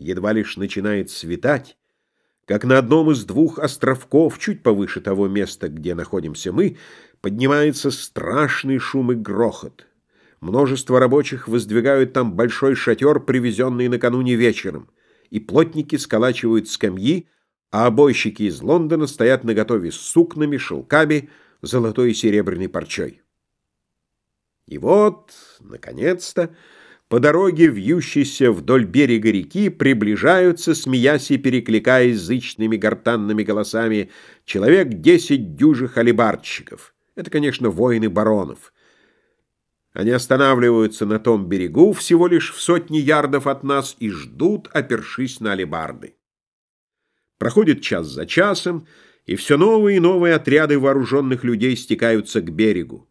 Едва лишь начинает светать, как на одном из двух островков, чуть повыше того места, где находимся мы, поднимается страшный шум и грохот. Множество рабочих воздвигают там большой шатер, привезенный накануне вечером, и плотники сколачивают скамьи, а обойщики из Лондона стоят наготове с сукнами, шелками, золотой и серебряной парчой. И вот, наконец-то, по дороге, вьющейся вдоль берега реки, приближаются, смеясь и перекликаясь зычными гортанными голосами, человек десять дюжих алибардщиков. Это, конечно, воины баронов. Они останавливаются на том берегу, всего лишь в сотни ярдов от нас, и ждут, опершись на алибарды. Проходит час за часом, и все новые и новые отряды вооруженных людей стекаются к берегу.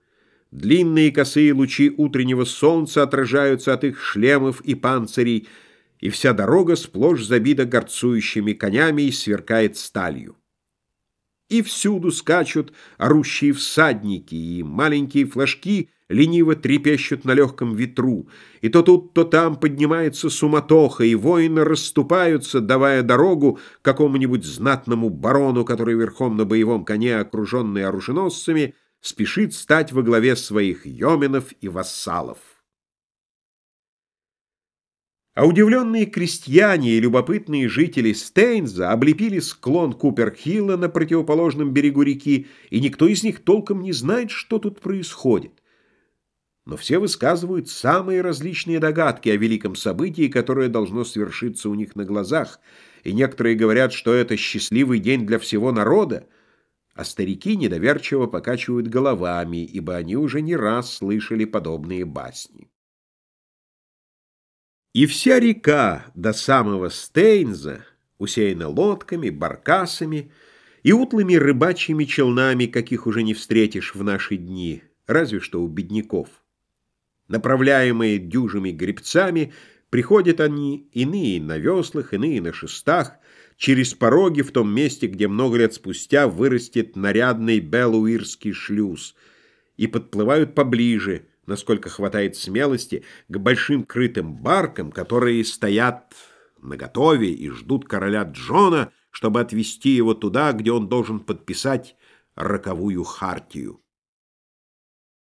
Длинные косые лучи утреннего солнца отражаются от их шлемов и панцирей, и вся дорога сплошь забита горцующими конями и сверкает сталью. И всюду скачут орущие всадники, и маленькие флажки лениво трепещут на легком ветру, и то тут, то там поднимается суматоха, и воины расступаются, давая дорогу какому-нибудь знатному барону, который верхом на боевом коне, окруженный оруженосцами, спешит стать во главе своих йоменов и вассалов. А удивленные крестьяне и любопытные жители Стейнза облепили склон Куперхилла на противоположном берегу реки, и никто из них толком не знает, что тут происходит. Но все высказывают самые различные догадки о великом событии, которое должно свершиться у них на глазах, и некоторые говорят, что это счастливый день для всего народа, а старики недоверчиво покачивают головами, ибо они уже не раз слышали подобные басни. И вся река до самого Стейнза усеяна лодками, баркасами и утлыми рыбачьими челнами, каких уже не встретишь в наши дни, разве что у бедняков. Направляемые дюжими гребцами, приходят они, иные на веслах, иные на шестах, через пороги в том месте, где много лет спустя вырастет нарядный Белуирский шлюз, и подплывают поближе, насколько хватает смелости, к большим крытым баркам, которые стоят наготове и ждут короля Джона, чтобы отвезти его туда, где он должен подписать роковую хартию.